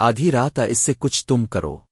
آدھی رات اس سے کچھ تم کرو۔